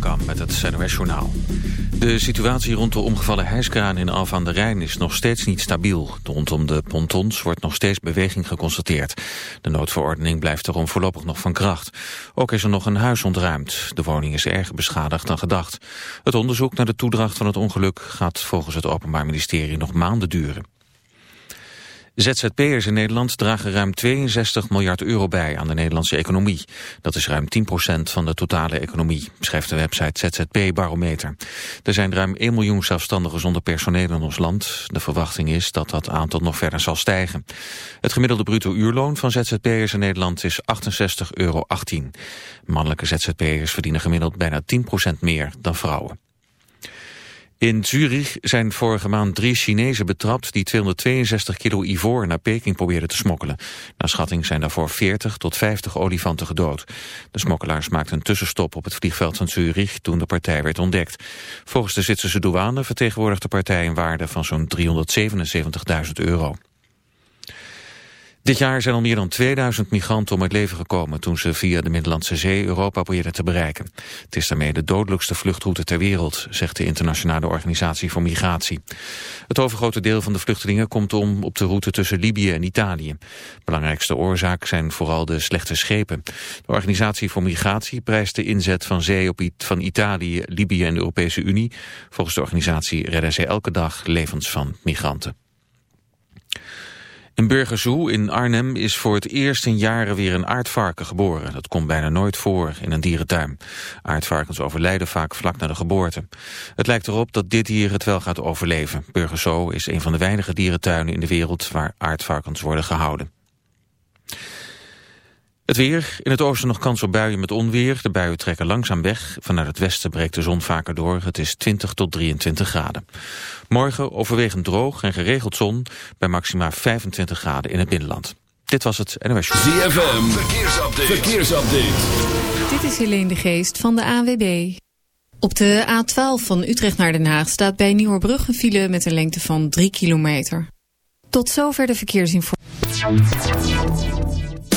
van met het NOS Journaal. De situatie rond de omgevallen hijskraan in Alphen aan de Rijn is nog steeds niet stabiel. Rondom de pontons wordt nog steeds beweging geconstateerd. De noodverordening blijft daarom voorlopig nog van kracht. Ook is er nog een huis ontruimd. De woning is erger beschadigd dan gedacht. Het onderzoek naar de toedracht van het ongeluk gaat volgens het Openbaar Ministerie nog maanden duren. ZZP'ers in Nederland dragen ruim 62 miljard euro bij aan de Nederlandse economie. Dat is ruim 10% van de totale economie, schrijft de website ZZP Barometer. Er zijn ruim 1 miljoen zelfstandigen zonder personeel in ons land. De verwachting is dat dat aantal nog verder zal stijgen. Het gemiddelde bruto uurloon van ZZP'ers in Nederland is 68,18 euro. Mannelijke ZZP'ers verdienen gemiddeld bijna 10% meer dan vrouwen. In Zurich zijn vorige maand drie Chinezen betrapt die 262 kilo ivoor naar Peking probeerden te smokkelen. Naar schatting zijn daarvoor 40 tot 50 olifanten gedood. De smokkelaars maakten een tussenstop op het vliegveld van Zurich toen de partij werd ontdekt. Volgens de Zwitserse douane vertegenwoordigt de partij een waarde van zo'n 377.000 euro. Dit jaar zijn al meer dan 2000 migranten om het leven gekomen toen ze via de Middellandse Zee Europa probeerden te bereiken. Het is daarmee de dodelijkste vluchtroute ter wereld, zegt de Internationale Organisatie voor Migratie. Het overgrote deel van de vluchtelingen komt om op de route tussen Libië en Italië. Belangrijkste oorzaak zijn vooral de slechte schepen. De Organisatie voor Migratie prijst de inzet van zee op van Italië, Libië en de Europese Unie. Volgens de organisatie redden zij elke dag levens van migranten. In Burgersoe in Arnhem is voor het eerst in jaren weer een aardvarken geboren. Dat komt bijna nooit voor in een dierentuin. Aardvarkens overlijden vaak vlak na de geboorte. Het lijkt erop dat dit dier het wel gaat overleven. Burgersoe is een van de weinige dierentuinen in de wereld waar aardvarkens worden gehouden. Het weer. In het oosten nog kans op buien met onweer. De buien trekken langzaam weg. Vanuit het westen breekt de zon vaker door. Het is 20 tot 23 graden. Morgen overwegend droog en geregeld zon bij maxima 25 graden in het binnenland. Dit was het NOS Show. ZFM. Verkeersupdate. Verkeersupdate. Dit is Helene de Geest van de AWB. Op de A12 van Utrecht naar Den Haag staat bij Nieuwerbrug een file met een lengte van 3 kilometer. Tot zover de verkeersinformatie.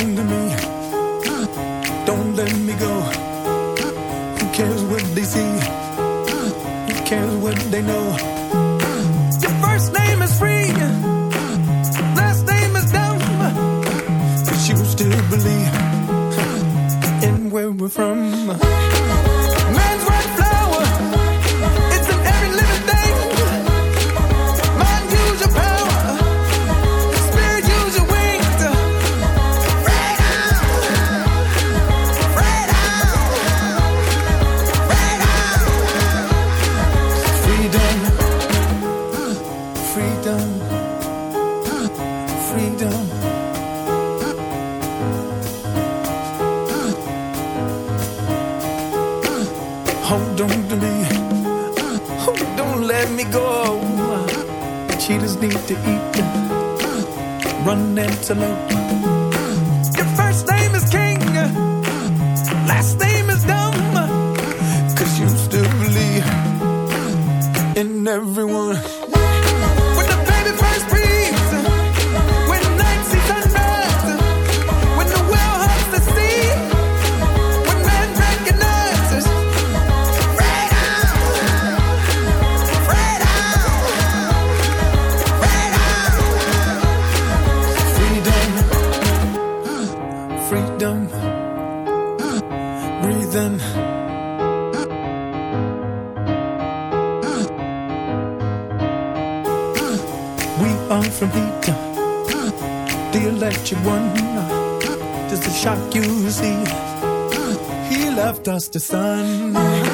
to me. Don't let me go. Who cares what they see? Who cares what they know? Your first name is free. Last name is dumb. But you still believe in where we're from. to eat. Run antelope. Your first name is King. Last name is Dumb. Cause you still believe in everyone. one. Ah, just a shock, you see. Ah, he left us to sun.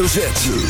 hoofdletter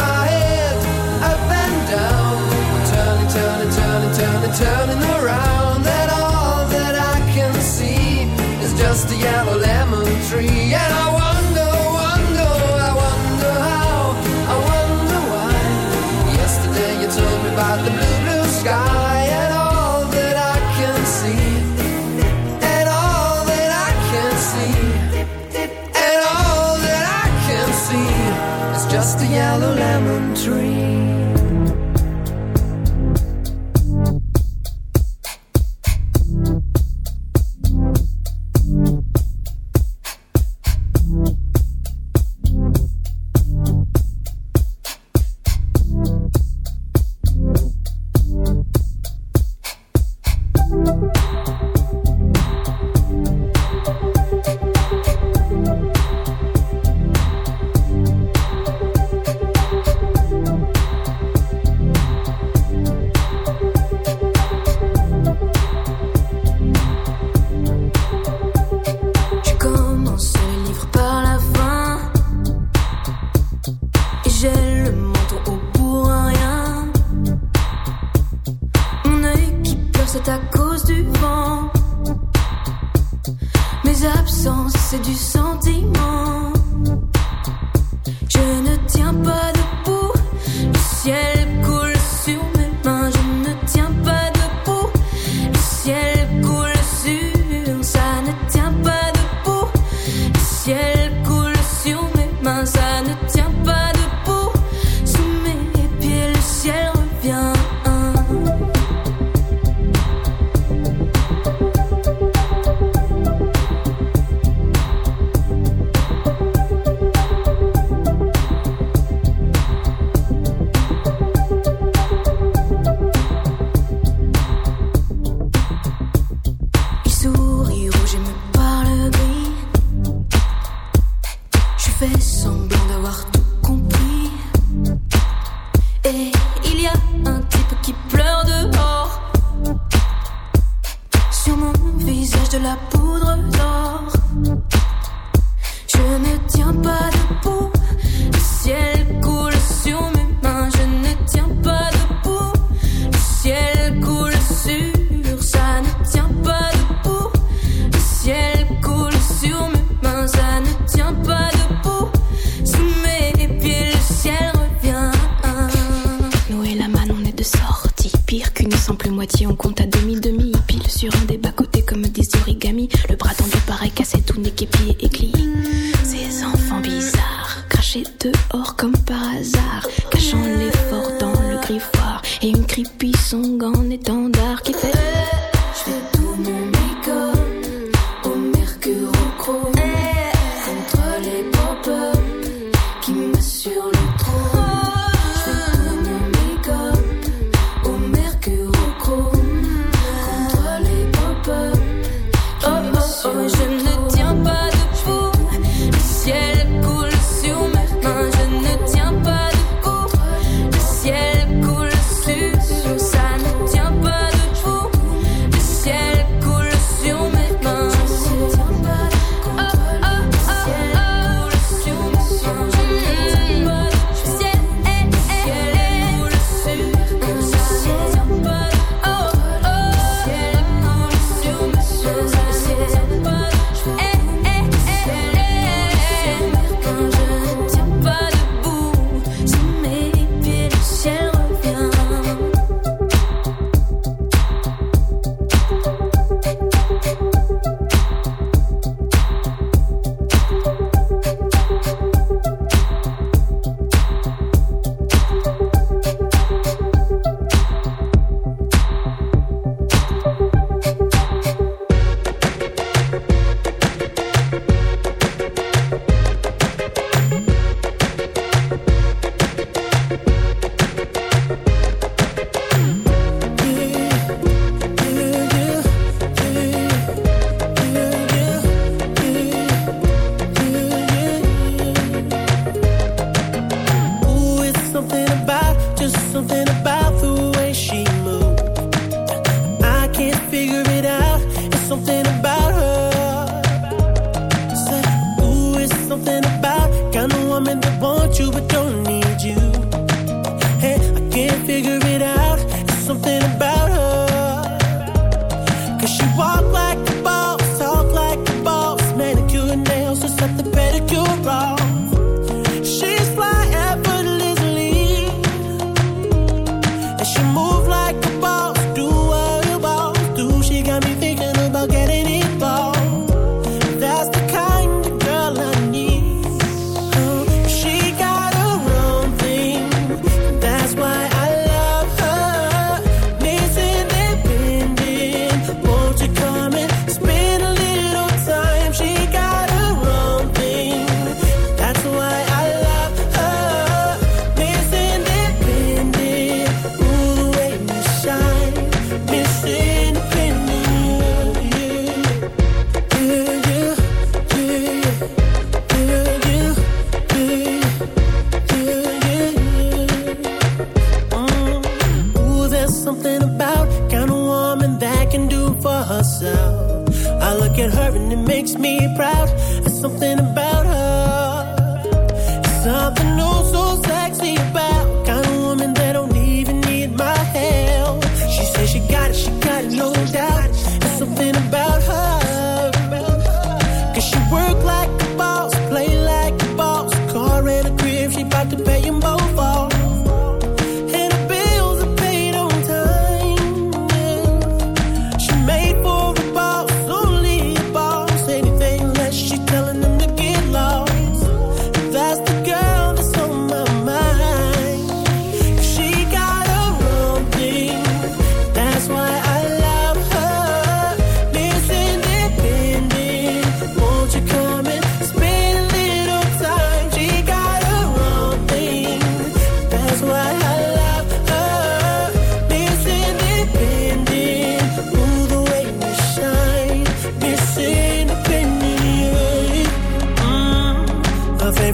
turning around. C'est du sentiment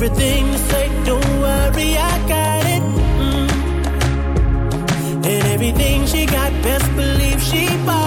everything to say. Don't worry, I got it. Mm. And everything she got, best believe she bought.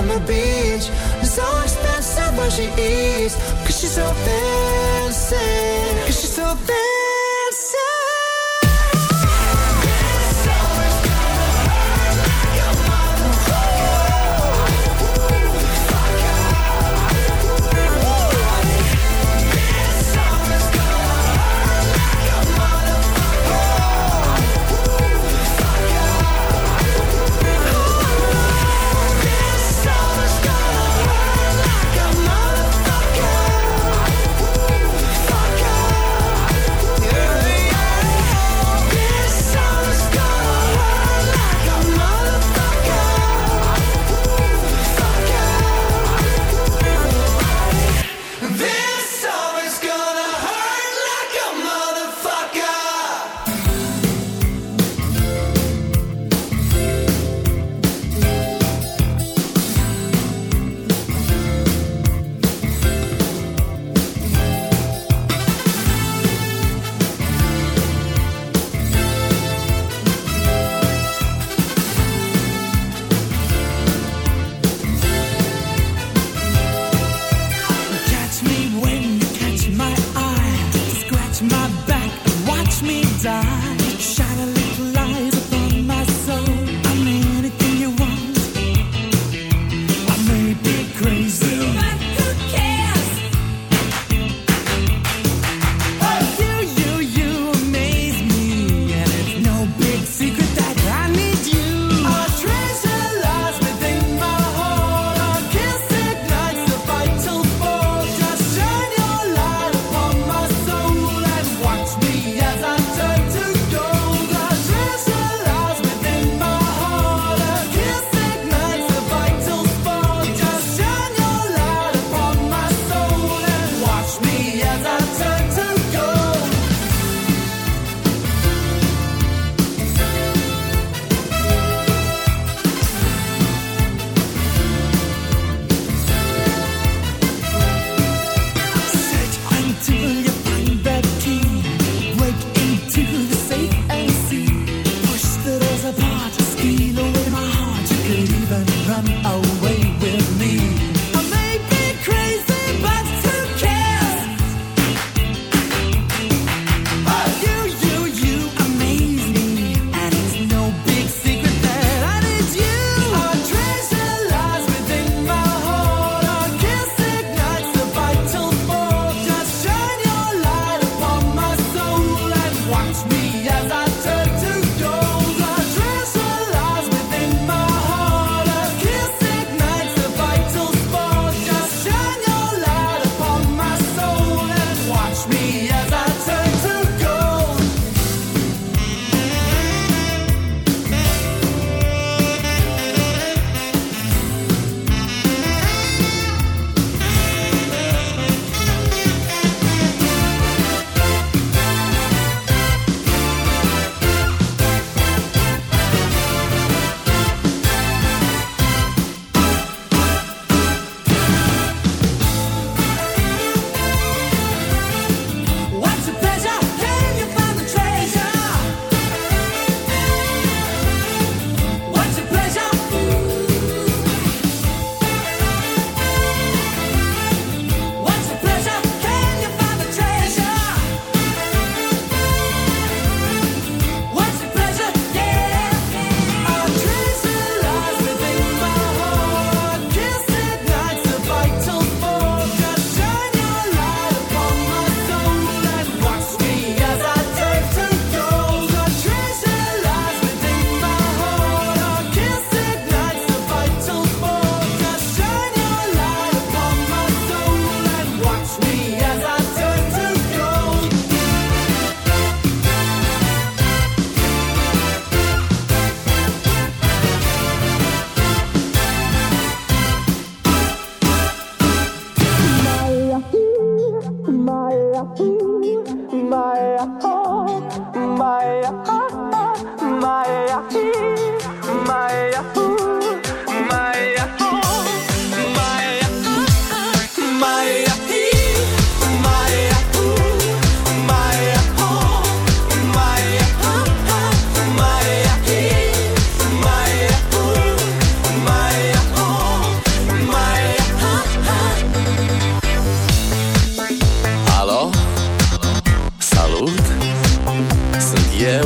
on the beach. It's so expensive what she eats. Cause she's so fancy. Cause she's so fancy. shine a little light.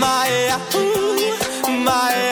Mai ahi, mai